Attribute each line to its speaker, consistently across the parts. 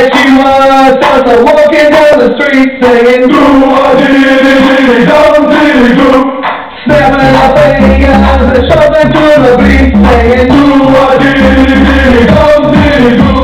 Speaker 1: She was must walking down the street singing Do a dilly dilly dum dilly doo Snapping fingers and shoving to the beat singing Do a dilly dilly dum dilly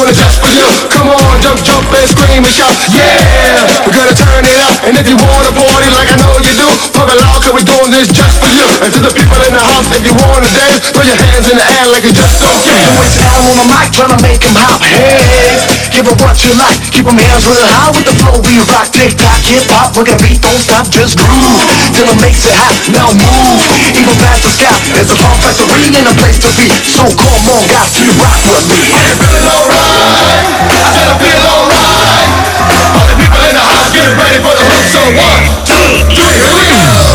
Speaker 1: gonna just for you
Speaker 2: Come on, jump, jump and scream and shout. Yeah, we're gonna turn it up. And if you wanna party like I know you do Pump it loud cause we're doing this just for you. And to the people in the house, if you wanna dance Throw your hands in the air like it's just so
Speaker 3: yeah. So it's Al on the mic trying to make him hop. Hey give a what you like. Keep them hands real high with the flow we rock. Tick-tock, hip-hop, look at beat, don't stop, just groove. Till it makes it hot, now move. Even past the sky, there's a fun factory and a place to be. So come on guys, you rock with me.
Speaker 2: Are you alright? I said I'm alright All the people in the house getting ready for the hook So one, two, three, here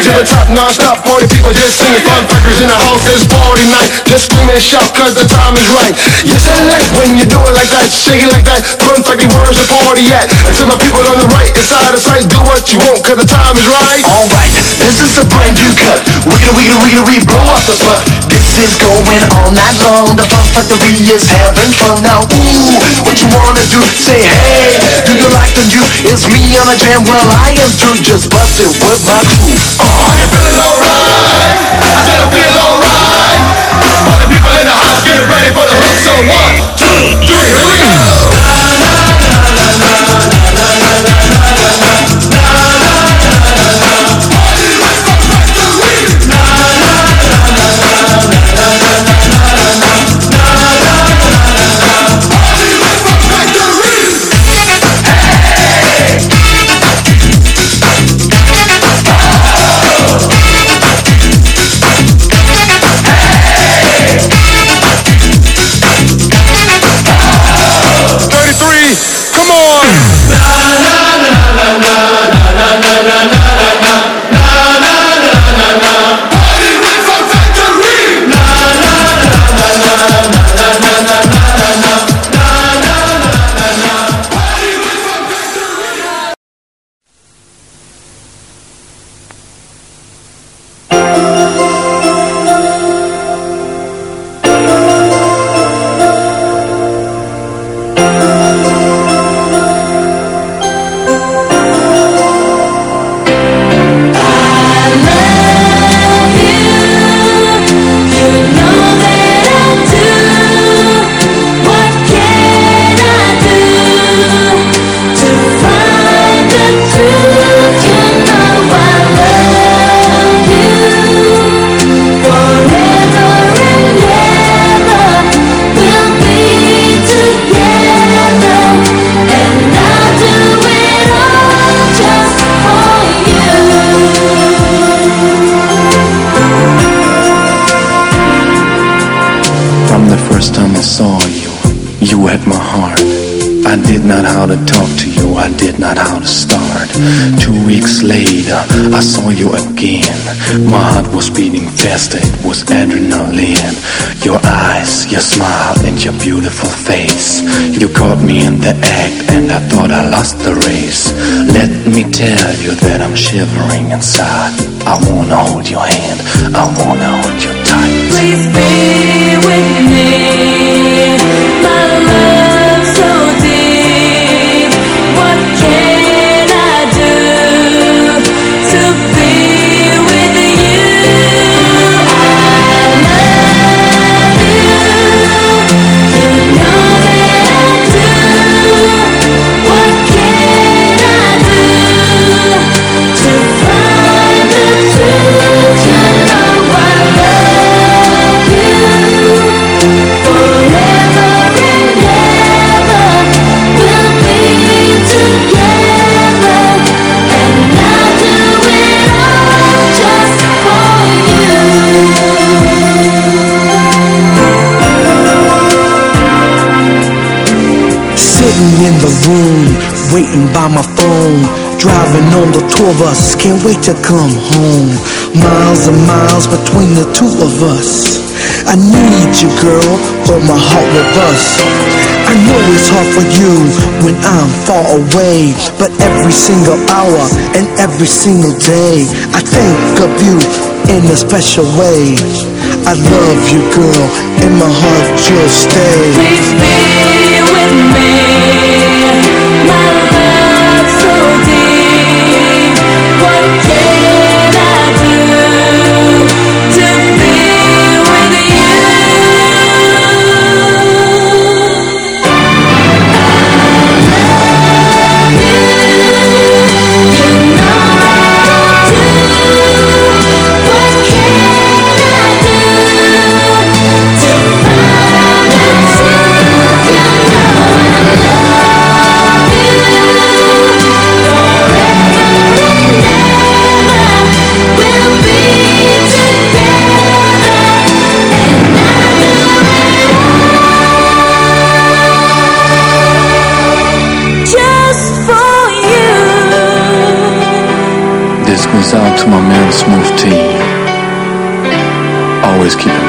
Speaker 2: To the top non-stop, party people just singing Fun factors in the house, it's party night Just scream and shout cause the time is right Yes, I like when you do it like that Shake it like that, fun factory, where's the party at? And to my people on the right, inside the sight Do what you want cause the time is right
Speaker 4: Alright, this is a brand new cut. Wiggity wiggity wiggity we blow up the spot. This is going all night long. The fun factory is having fun now. Ooh, what you wanna do? Say hey, do you like the new? It's me on a jam. Well, I am too. Just bust it with my crew.
Speaker 2: One, two, three, here we go
Speaker 5: shivering inside. I wanna hold your hand, I wanna hold you tight.
Speaker 6: Please be with the
Speaker 3: room, waiting by my phone. Driving on the tour bus, can't wait to come home. Miles and miles between the two of us. I need you, girl, but my heart will bust. I know it's hard for you when I'm far away, but every single hour and every single day, I think of you in a special way. I love you, girl, and my heart will stay.
Speaker 6: Please be with me.
Speaker 4: Always keep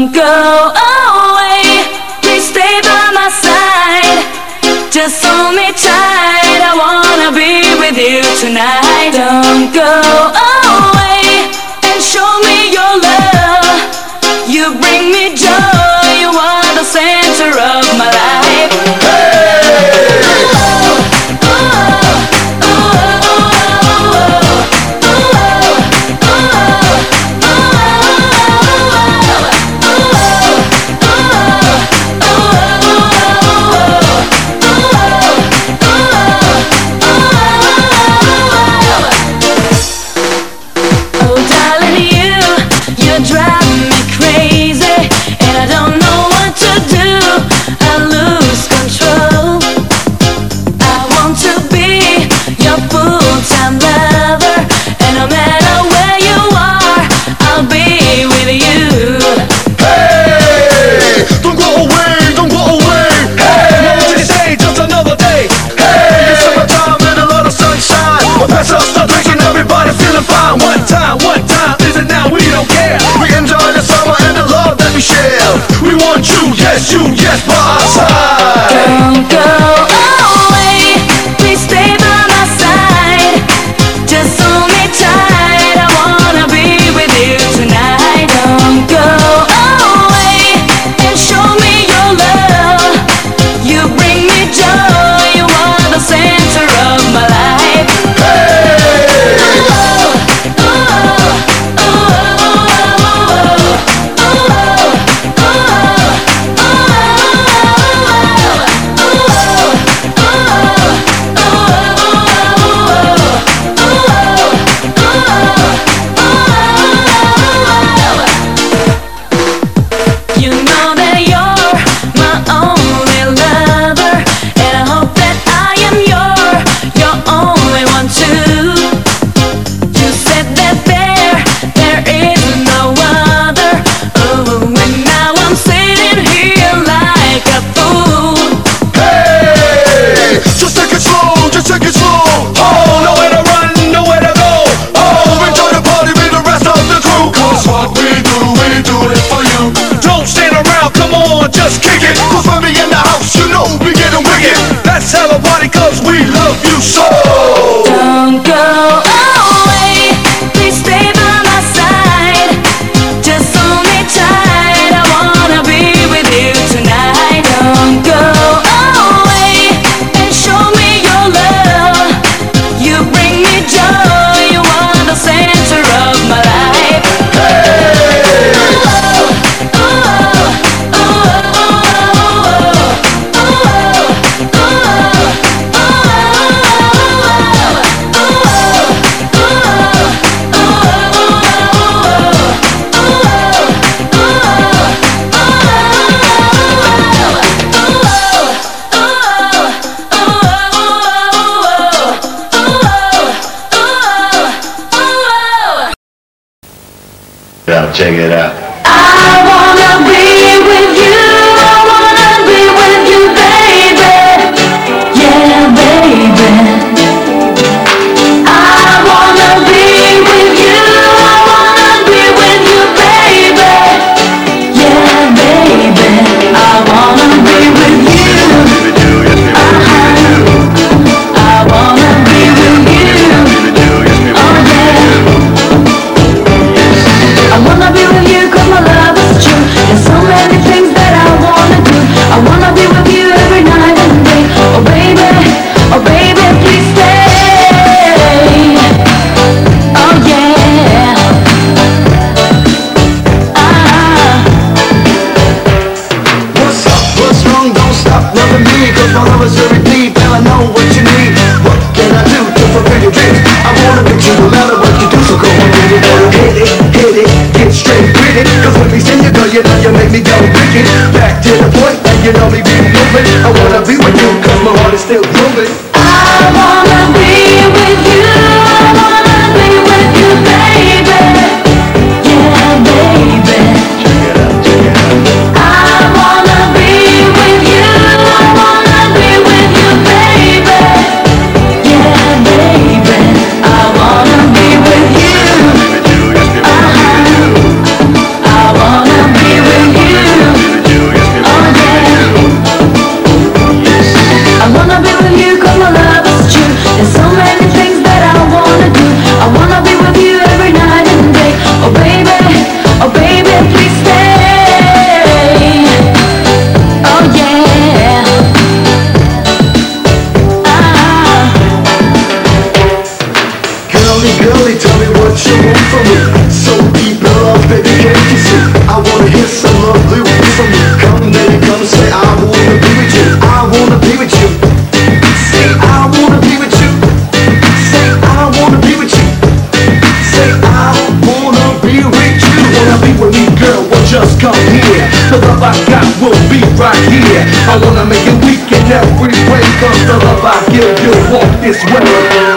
Speaker 3: Don't
Speaker 6: go away, please stay by my side. Just hold me tight, I wanna be with you tonight. Don't go
Speaker 3: So
Speaker 7: check it out.
Speaker 3: really go wicked Back to the point, and you know me really moving I wanna be with you, cause my heart is still moving. Honey, tell me what you want from me. So deep in love, baby, can't you see? I wanna hear some lovely words from you. Come, baby, come say I wanna be with you. I wanna be with you. Say I wanna be with you. Say I wanna be with you. Say I wanna be with you. Wanna be with me, girl? Well, just come here. The love I got will be right here. I wanna make it weak in every way. Cause the love I give you walk this way.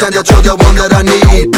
Speaker 6: Understand that you're the one that I need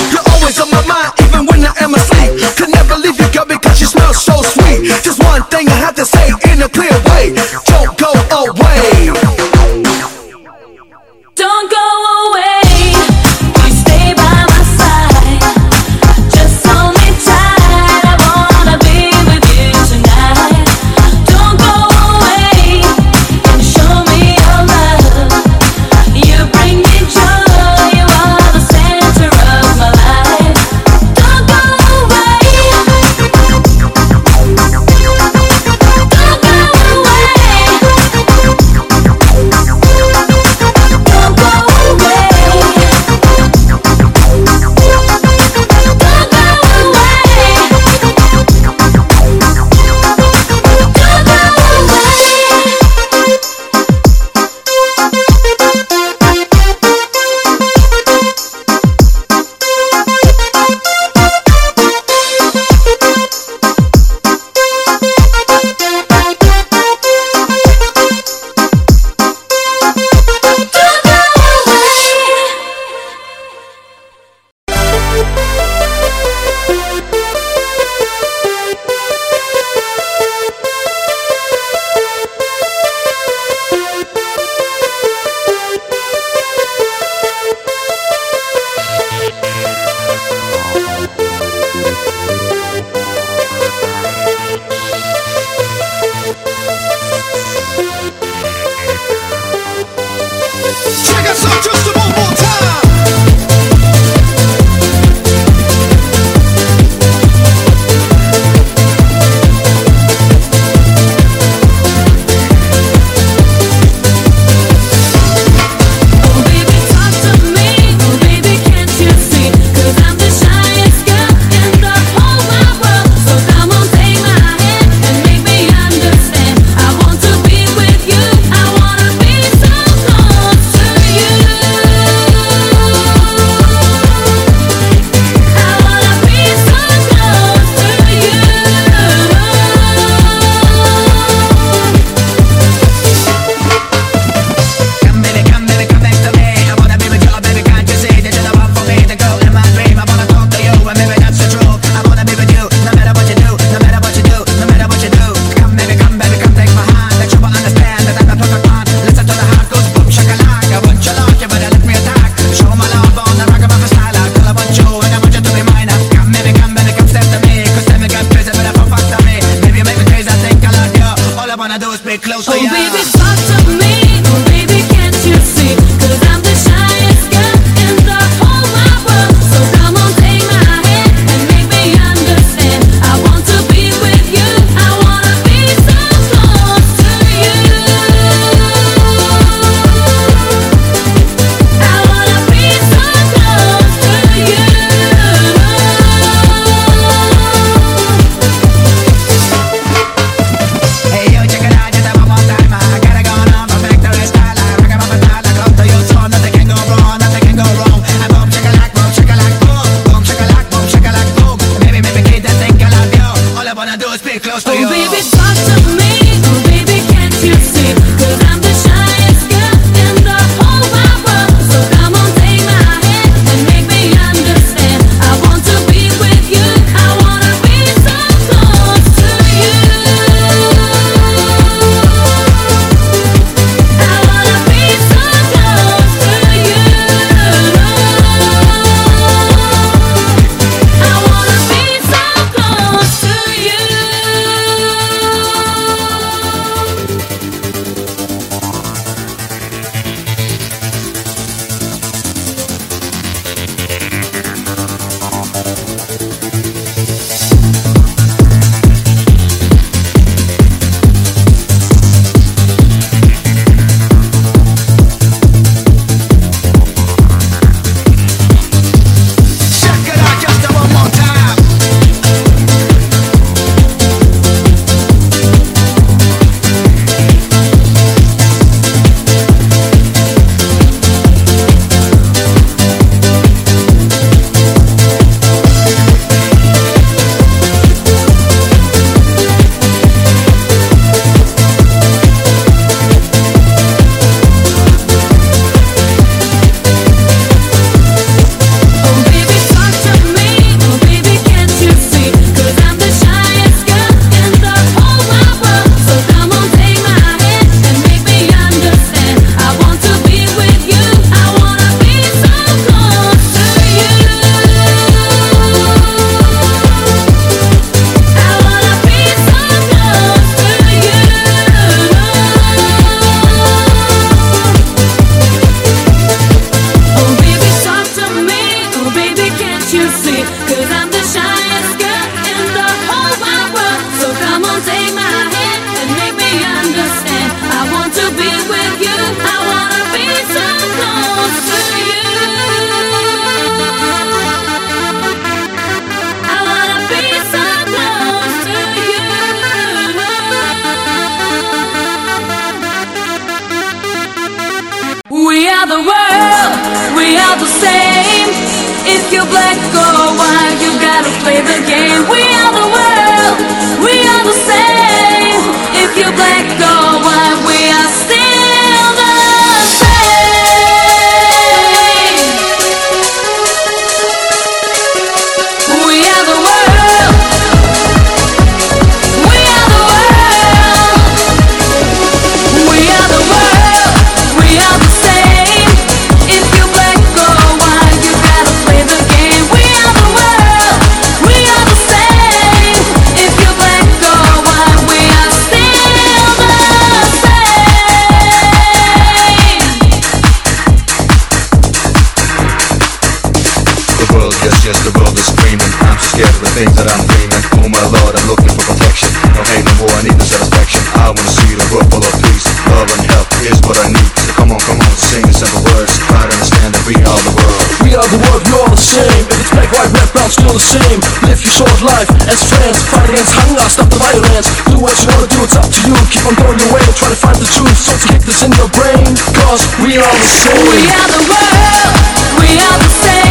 Speaker 8: all the same. Live your short life as friends. Fight against hunger, stop the violence. Do what you wanna do, it's up to you. Keep on going your way, try to find the truth. So to kick this in your brain Cause we are the same.
Speaker 6: We are the world, we are the same.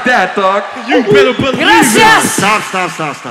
Speaker 8: like
Speaker 9: that, dog. You better believe
Speaker 6: Gracias.
Speaker 10: it. Stop, stop, stop,
Speaker 6: stop.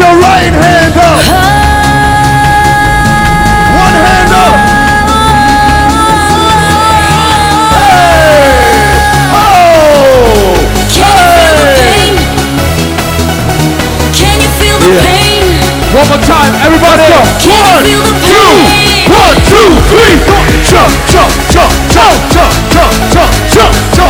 Speaker 6: your
Speaker 11: right
Speaker 6: hand up. One hand up. Hey! Oh! Hey!
Speaker 9: Can?
Speaker 6: One more time, everybody. One, two, one, two, three. Jump, jump, jump, jump, jump, jump, jump, jump, jump.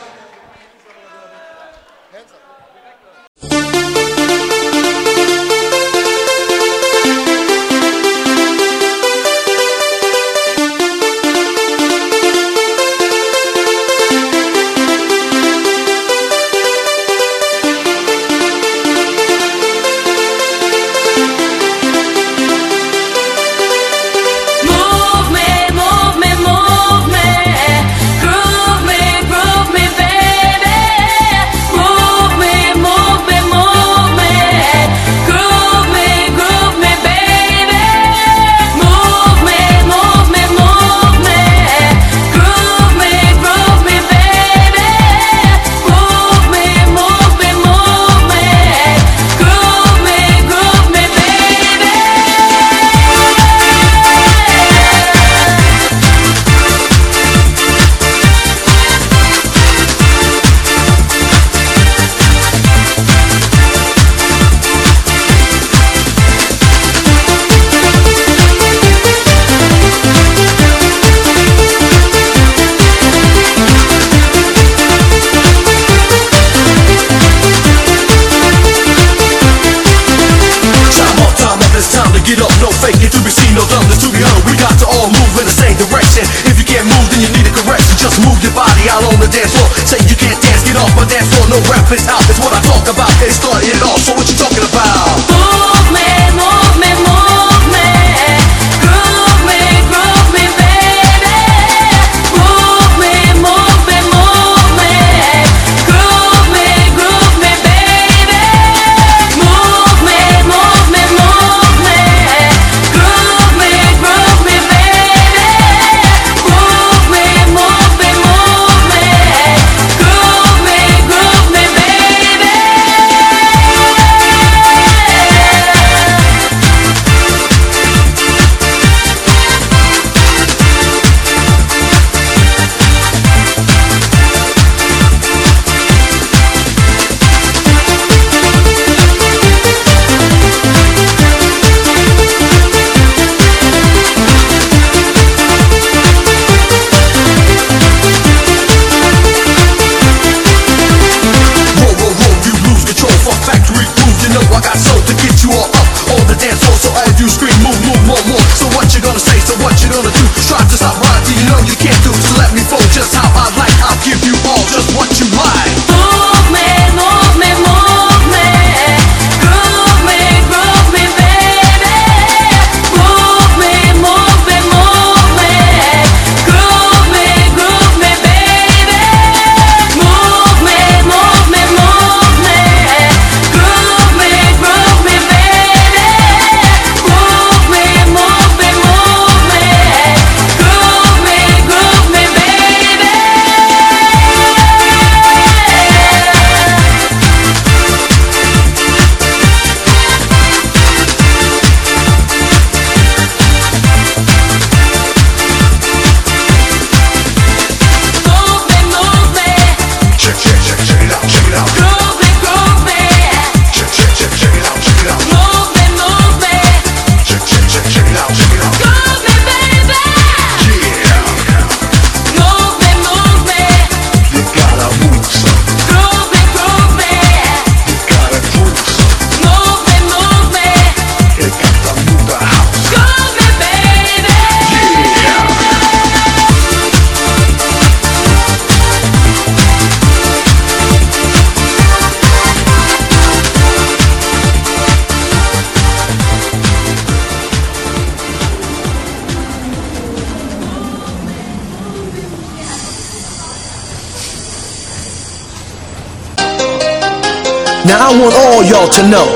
Speaker 12: all to
Speaker 13: know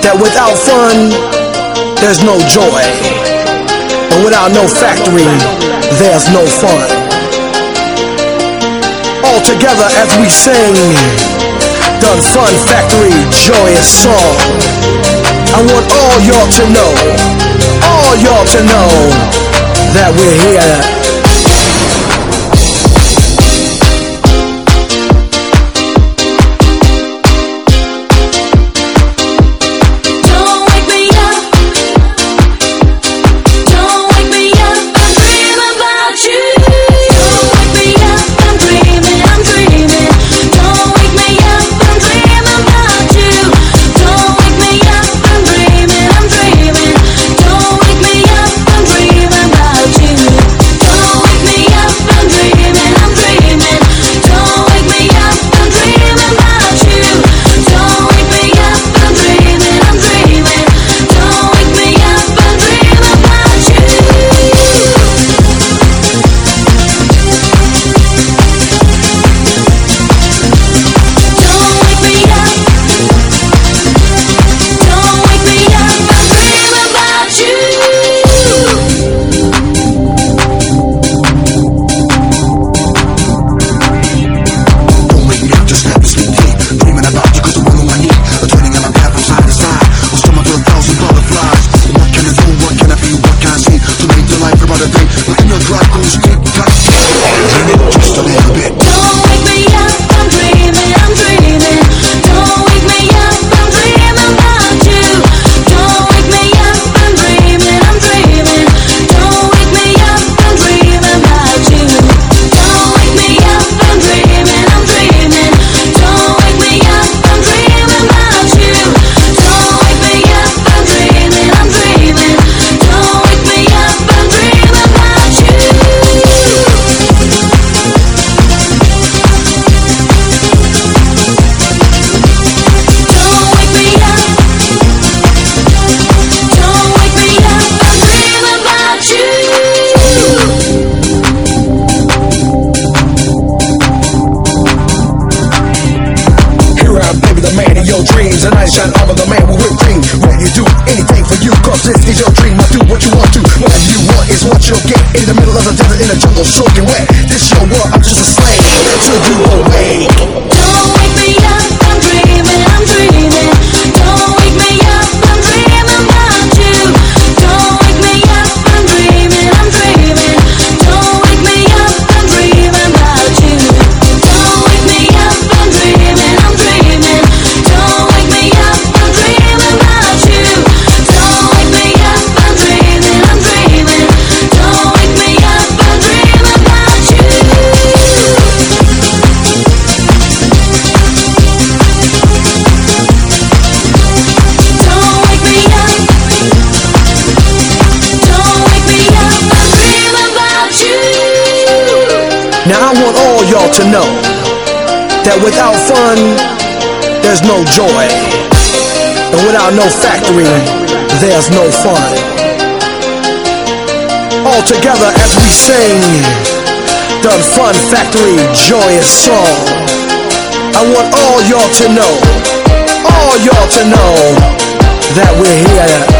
Speaker 6: that without fun, there's no joy. And without no factory, there's no fun. All together as we sing the Fun Factory joyous song. I want all y'all to know, all y'all to know that we're here
Speaker 14: choose a nice shine armor, the man with whip cream. What you do, anything for you, cause this is your dream. I do what you want to. What you want is what you'll get in the middle of the desert, in the jungle, soaking wet. This your world, I'm just a slave to you away.
Speaker 6: to know that without fun, there's no joy. And without no factory, there's no fun. All together as we sing the Fun Factory joyous song. I want all y'all to know, all y'all to know that we're here